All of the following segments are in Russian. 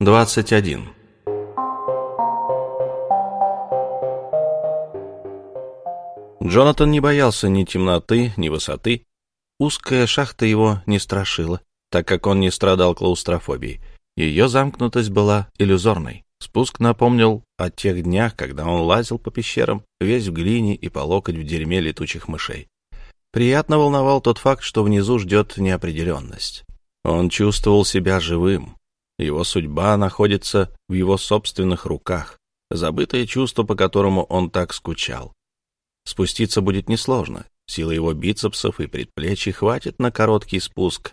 21. Джонатан не боялся ни темноты, ни высоты. Узкая шахта его не страшила, так как он не страдал клаустрофобией. Ее замкнутость была иллюзорной. Спуск напомнил о тех днях, когда он лазил по пещерам, весь в глине и по локоть в дерьме летучих мышей. Приятно волновал тот факт, что внизу ждет неопределенность. Он чувствовал себя живым. Его судьба находится в его собственных руках, забытое чувство, по которому он так скучал. Спуститься будет несложно, силы его бицепсов и предплечий хватит на короткий спуск.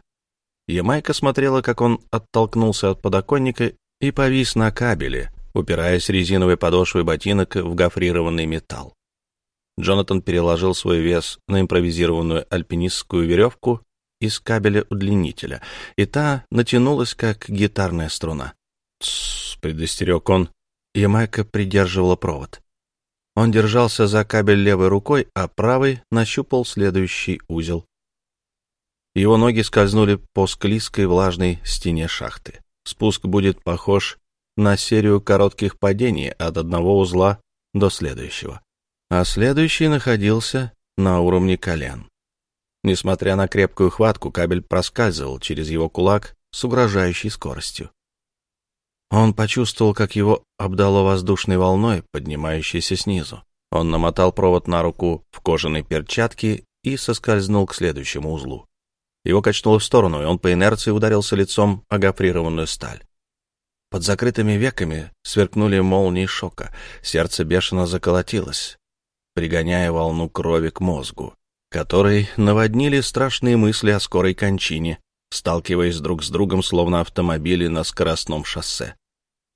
Ямайка смотрела, как он оттолкнулся от подоконника и повис на кабеле, упираясь резиновой подошвой ботинок в гофрированный металл. Джонатан переложил свой вес на импровизированную альпинистскую веревку из кабеля удлинителя, и та натянулась, как гитарная струна. «Тссс», — предостерег он. Ямайка придерживала провод. Он держался за кабель левой рукой, а правой нащупал следующий узел. Его ноги скользнули по склизкой влажной стене шахты. Спуск будет похож на серию коротких падений от одного узла до следующего. А следующий находился на уровне колен. Несмотря на крепкую хватку, кабель проскальзывал через его кулак с угрожающей скоростью. Он почувствовал, как его обдало воздушной волной, поднимающейся снизу. Он намотал провод на руку в кожаной перчатке и соскользнул к следующему узлу. Его качнуло в сторону, и он по инерции ударился лицом о гофрированную сталь. Под закрытыми веками сверкнули молнии шока. Сердце бешено заколотилось, пригоняя волну крови к мозгу, который наводнили страшные мысли о скорой кончине, сталкиваясь друг с другом, словно автомобили на скоростном шоссе.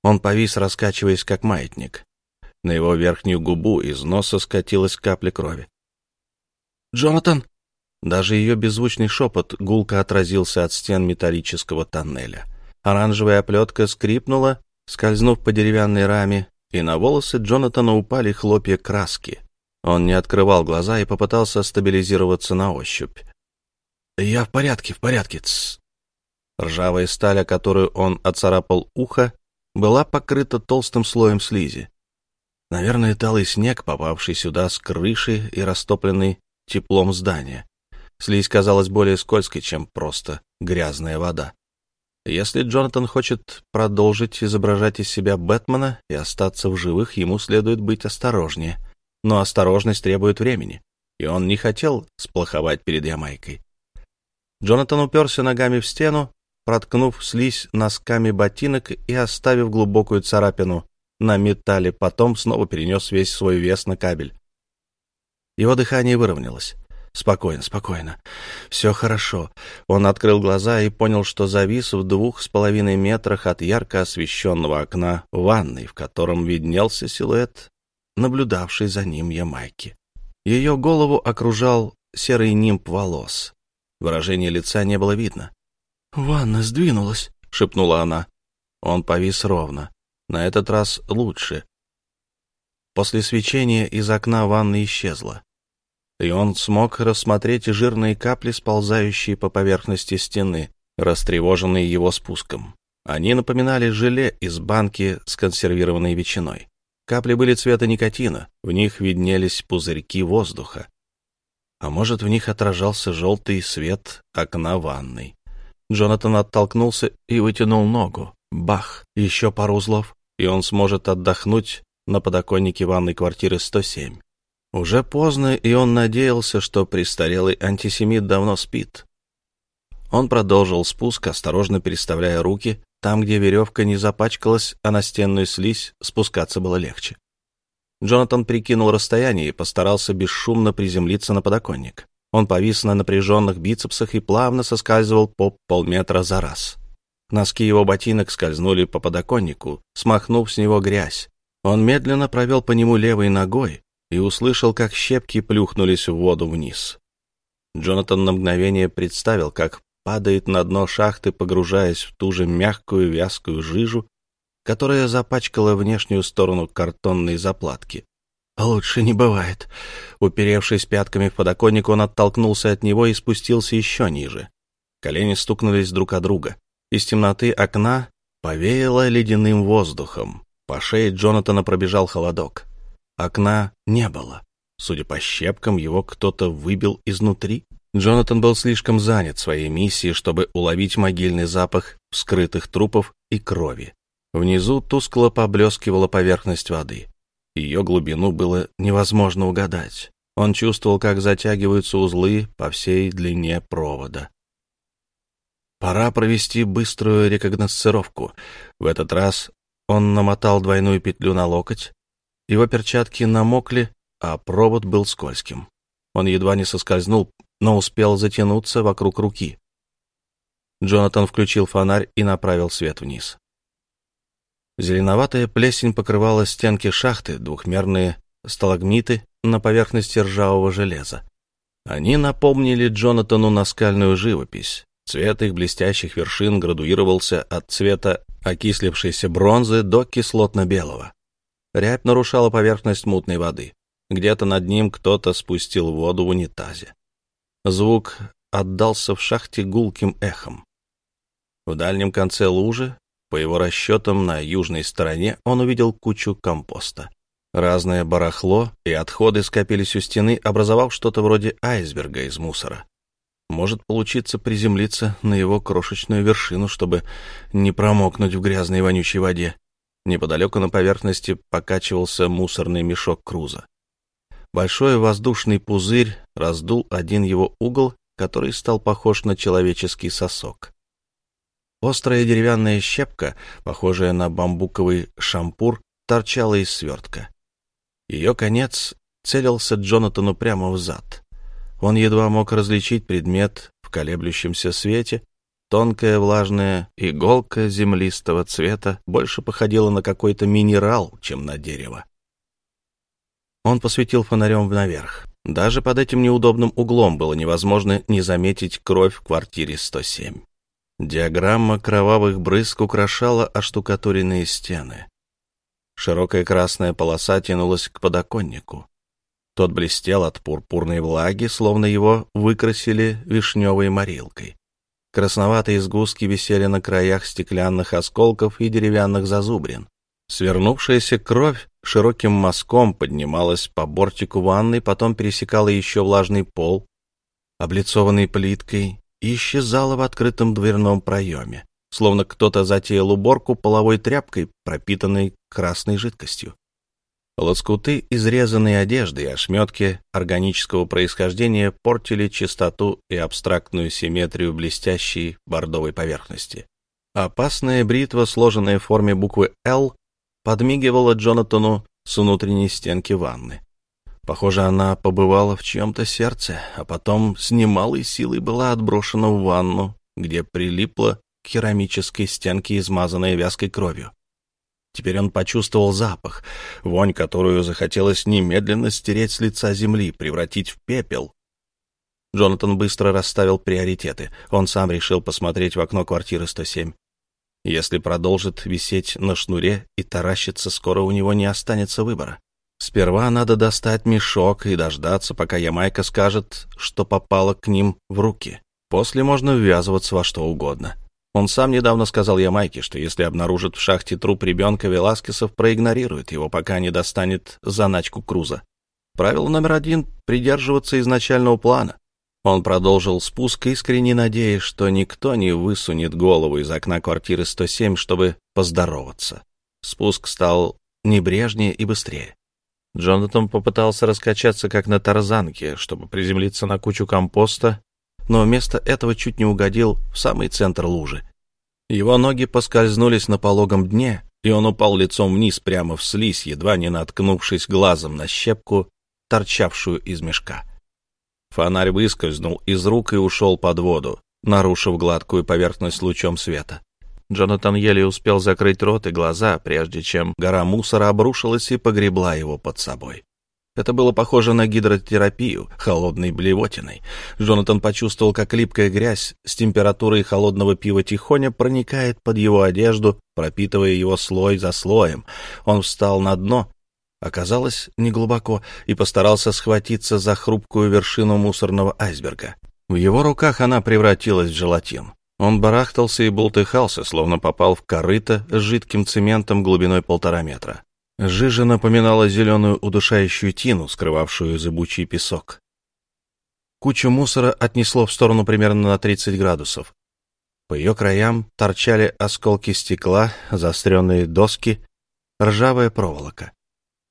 Он повис, раскачиваясь, как маятник. На его верхнюю губу из носа скатилась капля крови. «Джонатан!» Даже ее беззвучный шепот гулко отразился от стен металлического тоннеля. Оранжевая оплетка скрипнула, скользнув по деревянной раме, и на волосы Джонатана упали хлопья краски. Он не открывал глаза и попытался стабилизироваться на ощупь. «Я в порядке, в порядке, тс». Ржавая сталь, которую он оцарапал ухо, была покрыта толстым слоем слизи. Наверное, талый снег, попавший сюда с крыши и растопленный теплом здания. Слизь казалась более скользкой, чем просто грязная вода. Если Джонатан хочет продолжить изображать из себя Бэтмена и остаться в живых, ему следует быть осторожнее. Но осторожность требует времени, и он не хотел сплоховать перед Ямайкой. Джонатан уперся ногами в стену, проткнув слизь носками ботинок и оставив глубокую царапину на металле, потом снова перенес весь свой вес на кабель. Его дыхание выровнялось. Спокойно, спокойно. Все хорошо. Он открыл глаза и понял, что завис в двух с половиной метрах от ярко освещенного окна ванной, в котором виднелся силуэт, наблюдавший за ним Ямайки. Ее голову окружал серый нимб волос. Выражения лица не было видно. «Ванна сдвинулась», — шепнула она. Он повис ровно. На этот раз лучше. После свечения из окна ванны исчезла и он смог рассмотреть жирные капли, сползающие по поверхности стены, растревоженные его спуском. Они напоминали желе из банки с консервированной ветчиной. Капли были цвета никотина, в них виднелись пузырьки воздуха. А может, в них отражался желтый свет окна ванной. Джонатан оттолкнулся и вытянул ногу. Бах! Еще пару узлов, и он сможет отдохнуть на подоконнике ванной квартиры 107. Уже поздно, и он надеялся, что престарелый антисемит давно спит. Он продолжил спуск, осторожно переставляя руки. Там, где веревка не запачкалась, а на стенную слизь спускаться было легче. Джонатан прикинул расстояние и постарался бесшумно приземлиться на подоконник. Он повис на напряженных бицепсах и плавно соскальзывал по полметра за раз. Носки его ботинок скользнули по подоконнику, смахнув с него грязь. Он медленно провел по нему левой ногой, и услышал, как щепки плюхнулись в воду вниз. Джонатан на мгновение представил, как падает на дно шахты, погружаясь в ту же мягкую вязкую жижу, которая запачкала внешнюю сторону картонной заплатки. «Лучше не бывает». Уперевшись пятками в подоконник, он оттолкнулся от него и спустился еще ниже. Колени стукнулись друг о друга. Из темноты окна Повеяло ледяным воздухом. По шее Джонатана пробежал холодок. Окна не было. Судя по щепкам, его кто-то выбил изнутри. Джонатан был слишком занят своей миссией, чтобы уловить могильный запах вскрытых трупов и крови. Внизу тускло поблескивала поверхность воды. Ее глубину было невозможно угадать. Он чувствовал, как затягиваются узлы по всей длине провода. Пора провести быструю рекогносцировку. В этот раз он намотал двойную петлю на локоть. Его перчатки намокли, а провод был скользким. Он едва не соскользнул, но успел затянуться вокруг руки. Джонатан включил фонарь и направил свет вниз. Зеленоватая плесень покрывала стенки шахты, двухмерные сталагмиты на поверхности ржавого железа. Они напомнили Джонатану наскальную живопись. Цвет их блестящих вершин градуировался от цвета окислившейся бронзы до кислотно-белого. Рябь нарушала поверхность мутной воды. Где-то над ним кто-то спустил воду в унитазе. Звук отдался в шахте гулким эхом. В дальнем конце лужи по его расчетам, на южной стороне он увидел кучу компоста. Разное барахло и отходы скопились у стены, образовав что-то вроде айсберга из мусора. Может получиться приземлиться на его крошечную вершину, чтобы не промокнуть в грязной вонючей воде. Неподалеку на поверхности покачивался мусорный мешок Круза. Большой воздушный пузырь раздул один его угол, который стал похож на человеческий сосок. Острая деревянная щепка, похожая на бамбуковый шампур, торчала из свертка. Ее конец целился Джонатану прямо в зад. Он едва мог различить предмет в колеблющемся свете. Тонкая влажная иголка землистого цвета больше походила на какой-то минерал, чем на дерево. Он посветил фонарем наверх. Даже под этим неудобным углом было невозможно не заметить кровь в квартире 107. Диаграмма кровавых брызг украшала оштукатуренные стены. Широкая красная полоса тянулась к подоконнику. Тот блестел от пурпурной влаги, словно его выкрасили вишневой морилкой. Красноватые сгустки висели на краях стеклянных осколков и деревянных зазубрин. Свернувшаяся кровь широким мазком поднималась по бортику ванны, потом пересекала еще влажный пол, облицованный плиткой, и исчезала в открытом дверном проеме, словно кто-то затеял уборку половой тряпкой, пропитанной красной жидкостью. Лоскуты изрезанной одежды и ошметки органического происхождения портили чистоту и абстрактную симметрию блестящей бордовой поверхности. Опасная бритва, сложенная в форме буквы «Л», подмигивала Джонатану с внутренней стенки ванны. Похоже, она побывала в чьем-то сердце, а потом с немалой силой была отброшена в ванну, где прилипла к керамической стенке, измазанная вязкой кровью. Теперь он почувствовал запах, вонь, которую захотелось немедленно стереть с лица земли, превратить в пепел. Джонатан быстро расставил приоритеты. Он сам решил посмотреть в окно квартиры 107. Если продолжит висеть на шнуре и таращиться, скоро у него не останется выбора. Сперва надо достать мешок и дождаться, пока Ямайка скажет, что попало к ним в руки. После можно ввязываться во что угодно. Он сам недавно сказал Ямайке, что если обнаружит в шахте труп ребенка, Веласкесов проигнорирует его, пока не достанет заначку Круза. Правило номер один — придерживаться изначального плана. Он продолжил спуск, искренне надеясь, что никто не высунет голову из окна квартиры 107, чтобы поздороваться. Спуск стал небрежнее и быстрее. Джонатан попытался раскачаться, как на тарзанке, чтобы приземлиться на кучу компоста, но вместо этого чуть не угодил в самый центр лужи. Его ноги поскользнулись на пологом дне, и он упал лицом вниз прямо в слизь, едва не наткнувшись глазом на щепку, торчавшую из мешка. Фонарь выскользнул из рук и ушел под воду, нарушив гладкую поверхность лучом света. Джонатан еле успел закрыть рот и глаза, прежде чем гора мусора обрушилась и погребла его под собой. Это было похоже на гидротерапию холодной блевотиной. Джонатан почувствовал, как липкая грязь с температурой холодного пива тихоня проникает под его одежду, пропитывая его слой за слоем. Он встал на дно, оказалось неглубоко, и постарался схватиться за хрупкую вершину мусорного айсберга. В его руках она превратилась в желатин. Он барахтался и бултыхался, словно попал в корыто с жидким цементом глубиной полтора метра. Жижа напоминала зеленую удушающую тину, скрывавшую зыбучий песок. Кучу мусора отнесло в сторону примерно на 30 градусов. По ее краям торчали осколки стекла, заостренные доски, ржавая проволока.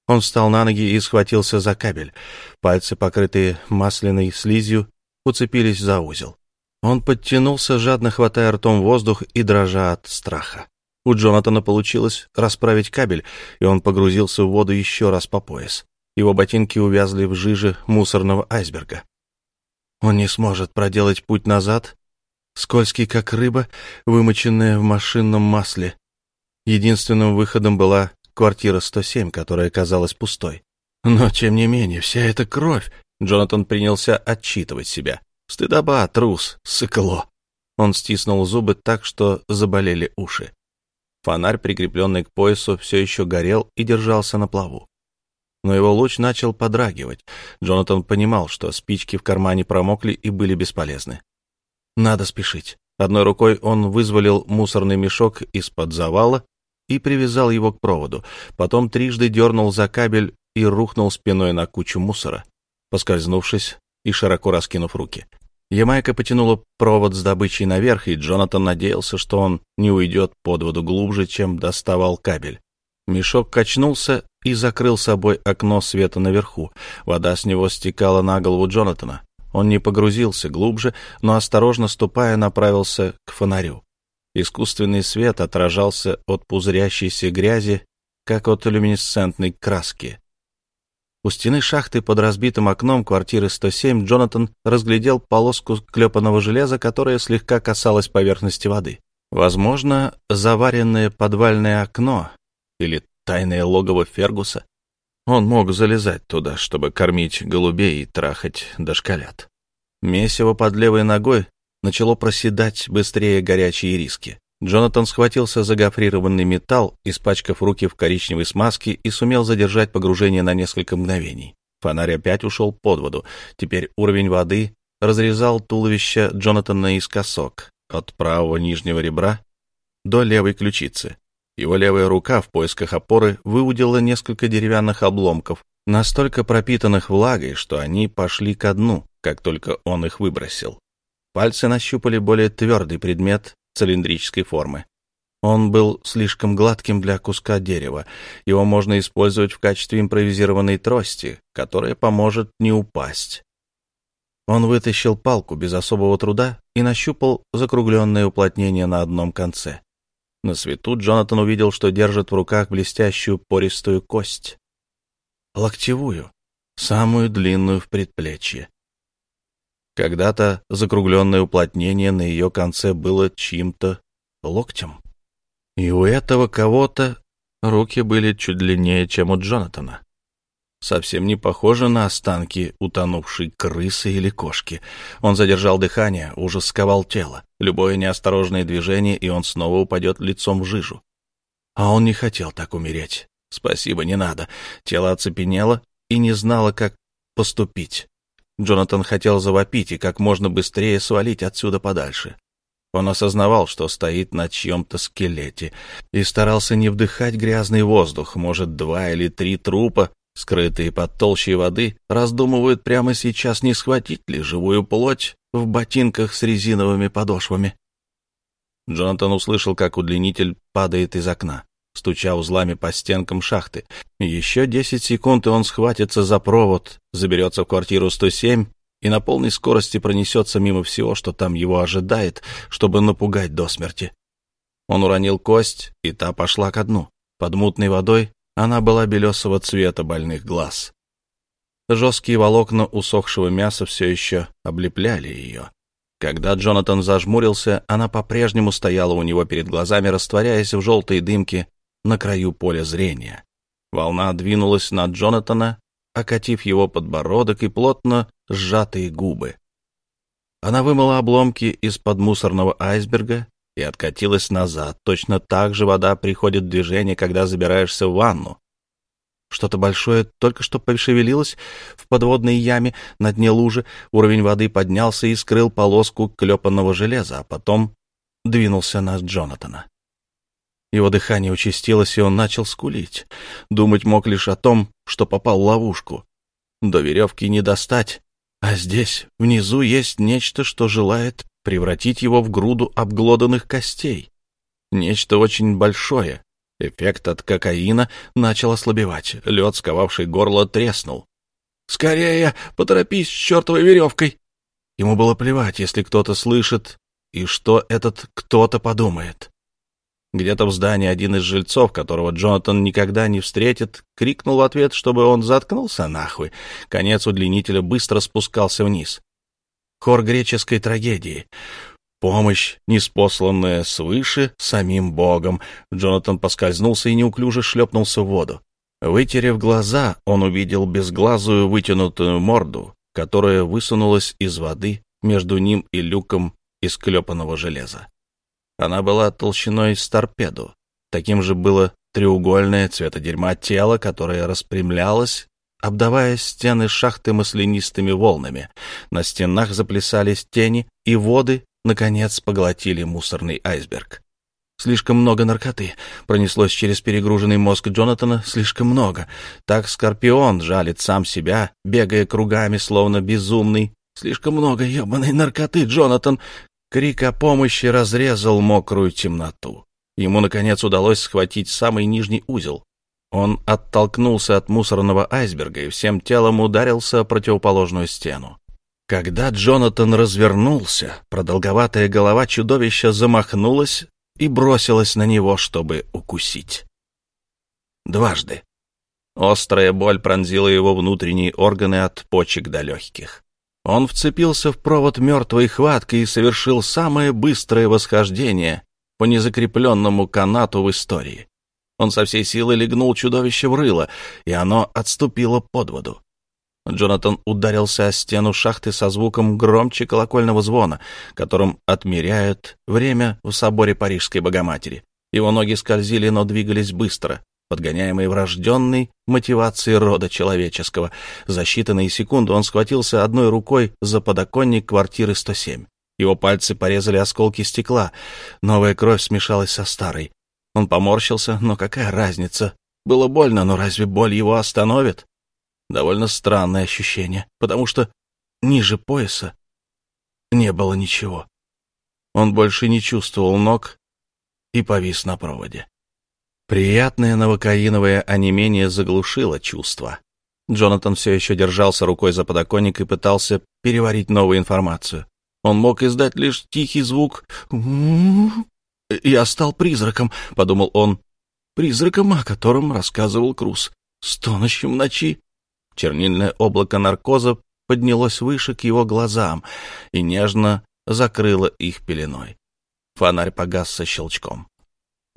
Он встал на ноги и схватился за кабель. Пальцы, покрытые масляной слизью, уцепились за узел. Он подтянулся, жадно хватая ртом воздух и дрожа от страха. У Джонатана получилось расправить кабель, и он погрузился в воду еще раз по пояс. Его ботинки увязли в жиже мусорного айсберга. Он не сможет проделать путь назад, скользкий как рыба, вымоченная в машинном масле. Единственным выходом была квартира 107, которая казалась пустой. Но, тем не менее, вся эта кровь... Джонатан принялся отчитывать себя. Стыдоба, трус, сыкло. Он стиснул зубы так, что заболели уши. Фонарь, прикрепленный к поясу, все еще горел и держался на плаву. Но его луч начал подрагивать. Джонатан понимал, что спички в кармане промокли и были бесполезны. Надо спешить. Одной рукой он вызволил мусорный мешок из-под завала и привязал его к проводу. Потом трижды дернул за кабель и рухнул спиной на кучу мусора, поскользнувшись и широко раскинув руки. Ямайка потянула провод с добычей наверх, и Джонатан надеялся, что он не уйдет под воду глубже, чем доставал кабель. Мешок качнулся и закрыл собой окно света наверху. Вода с него стекала на голову Джонатана. Он не погрузился глубже, но, осторожно ступая, направился к фонарю. Искусственный свет отражался от пузырящейся грязи, как от люминесцентной краски. У стены шахты под разбитым окном квартиры 107 Джонатан разглядел полоску клепанного железа, которая слегка касалась поверхности воды. Возможно, заваренное подвальное окно или тайное логово Фергуса. Он мог залезать туда, чтобы кормить голубей и трахать дошколят. Месиво под левой ногой начало проседать быстрее горячие риски. Джонатан схватился за гофрированный металл, испачкав руки в коричневой смазке и сумел задержать погружение на несколько мгновений. Фонарь опять ушел под воду. Теперь уровень воды разрезал туловище Джонатана наискосок, от правого нижнего ребра до левой ключицы. Его левая рука в поисках опоры выудила несколько деревянных обломков, настолько пропитанных влагой, что они пошли ко дну, как только он их выбросил. Пальцы нащупали более твердый предмет цилиндрической формы. Он был слишком гладким для куска дерева. Его можно использовать в качестве импровизированной трости, которая поможет не упасть. Он вытащил палку без особого труда и нащупал закругленное уплотнение на одном конце. На свету Джонатан увидел, что держит в руках блестящую пористую кость. Локтевую, самую длинную в предплечье. Когда-то закругленное уплотнение на ее конце было чьим-то локтем. И у этого кого-то руки были чуть длиннее, чем у Джонатана. Совсем не похоже на останки утонувшей крысы или кошки. Он задержал дыхание, ужас сковал тело. Любое неосторожное движение, и он снова упадет лицом в жижу. А он не хотел так умереть. Спасибо, не надо. Тело оцепенело и не знало, как поступить. Джонатан хотел завопить и как можно быстрее свалить отсюда подальше. Он осознавал, что стоит на чьем-то скелете, и старался не вдыхать грязный воздух. Может, два или три трупа, скрытые под толщей воды, раздумывают прямо сейчас, не схватить ли живую плоть в ботинках с резиновыми подошвами. Джонатан услышал, как удлинитель падает из окна стуча узлами по стенкам шахты. Еще десять секунд, и он схватится за провод, заберется в квартиру 107 и на полной скорости пронесется мимо всего, что там его ожидает, чтобы напугать до смерти. Он уронил кость, и та пошла ко дну. Под мутной водой она была белесого цвета больных глаз. Жесткие волокна усохшего мяса все еще облепляли ее. Когда Джонатан зажмурился, она по-прежнему стояла у него перед глазами, растворяясь в желтой дымке на краю поля зрения. Волна двинулась на Джонатана, окатив его подбородок и плотно сжатые губы. Она вымыла обломки из-под мусорного айсберга и откатилась назад. Точно так же вода приходит в движение, когда забираешься в ванну. Что-то большое только что пошевелилось в подводной яме на дне лужи. Уровень воды поднялся и скрыл полоску клепанного железа, а потом двинулся на Джонатана. Его дыхание участилось, и он начал скулить. Думать мог лишь о том, что попал в ловушку. До веревки не достать, а здесь, внизу, есть нечто, что желает превратить его в груду обглоданных костей. Нечто очень большое. Эффект от кокаина начал ослабевать. Лед, сковавший горло, треснул. «Скорее! Поторопись с чертовой веревкой!» Ему было плевать, если кто-то слышит, и что этот кто-то подумает. Где-то в здании один из жильцов, которого Джонатан никогда не встретит, крикнул в ответ, чтобы он заткнулся нахуй. Конец удлинителя быстро спускался вниз. Хор греческой трагедии. Помощь, неспосланная свыше самим Богом. Джонатан поскользнулся и неуклюже шлепнулся в воду. Вытерев глаза, он увидел безглазую вытянутую морду, которая высунулась из воды между ним и люком из клепанного железа. Она была толщиной с торпеду. Таким же было треугольное цвета дерьма тело, которое распрямлялось, обдавая стены шахты маслянистыми волнами. На стенах заплясались тени, и воды, наконец, поглотили мусорный айсберг. Слишком много наркоты. Пронеслось через перегруженный мозг Джонатана слишком много. Так Скорпион жалит сам себя, бегая кругами, словно безумный. Слишком много ебаной наркоты, Джонатан. Крик о помощи разрезал мокрую темноту. Ему, наконец, удалось схватить самый нижний узел. Он оттолкнулся от мусорного айсберга и всем телом ударился о противоположную стену. Когда Джонатан развернулся, продолговатая голова чудовища замахнулась и бросилась на него, чтобы укусить. Дважды. Острая боль пронзила его внутренние органы от почек до легких. Он вцепился в провод мертвой хваткой и совершил самое быстрое восхождение по незакрепленному канату в истории. Он со всей силы легнул чудовище в рыло, и оно отступило под воду. Джонатан ударился о стену шахты со звуком громче колокольного звона, которым отмеряют время в соборе Парижской Богоматери. Его ноги скользили, но двигались быстро подгоняемый врожденной мотивацией рода человеческого. За считанные секунды он схватился одной рукой за подоконник квартиры 107. Его пальцы порезали осколки стекла. Новая кровь смешалась со старой. Он поморщился, но какая разница? Было больно, но разве боль его остановит? Довольно странное ощущение, потому что ниже пояса не было ничего. Он больше не чувствовал ног и повис на проводе. Приятное новокаиновое онемение заглушило чувство. Джонатан все еще держался рукой за подоконник и пытался переварить новую информацию. Он мог издать лишь тихий звук «Я стал призраком», — подумал он. «Призраком, о котором рассказывал Круз. Стонущим в ночи». Чернильное облако наркоза поднялось выше к его глазам и нежно закрыло их пеленой. Фонарь погас со щелчком.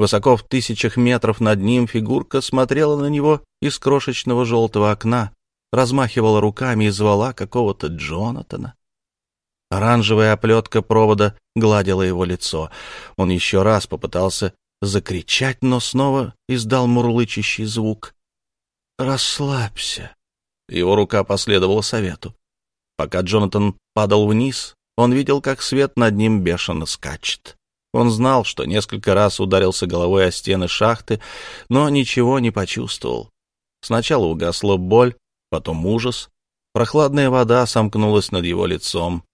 Высоко в тысячах метров над ним фигурка смотрела на него из крошечного желтого окна, размахивала руками и звала какого-то Джонатана. Оранжевая оплетка провода гладила его лицо. Он еще раз попытался закричать, но снова издал мурлычащий звук. «Расслабься». Его рука последовала совету. Пока Джонатан падал вниз, он видел, как свет над ним бешено скачет. Он знал, что несколько раз ударился головой о стены шахты, но ничего не почувствовал. Сначала угасла боль, потом ужас. Прохладная вода сомкнулась над его лицом.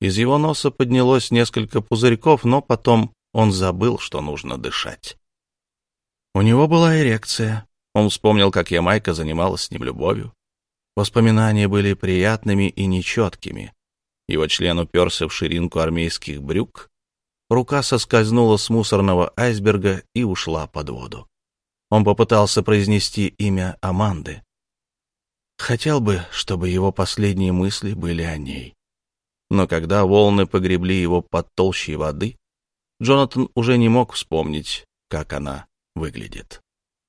Из его носа поднялось несколько пузырьков, но потом он забыл, что нужно дышать. У него была эрекция. Он вспомнил, как Ямайка занималась с ним любовью. Воспоминания были приятными и нечеткими. Его член уперся в ширинку армейских брюк, Рука соскользнула с мусорного айсберга и ушла под воду. Он попытался произнести имя Аманды. Хотел бы, чтобы его последние мысли были о ней. Но когда волны погребли его под толщей воды, Джонатан уже не мог вспомнить, как она выглядит.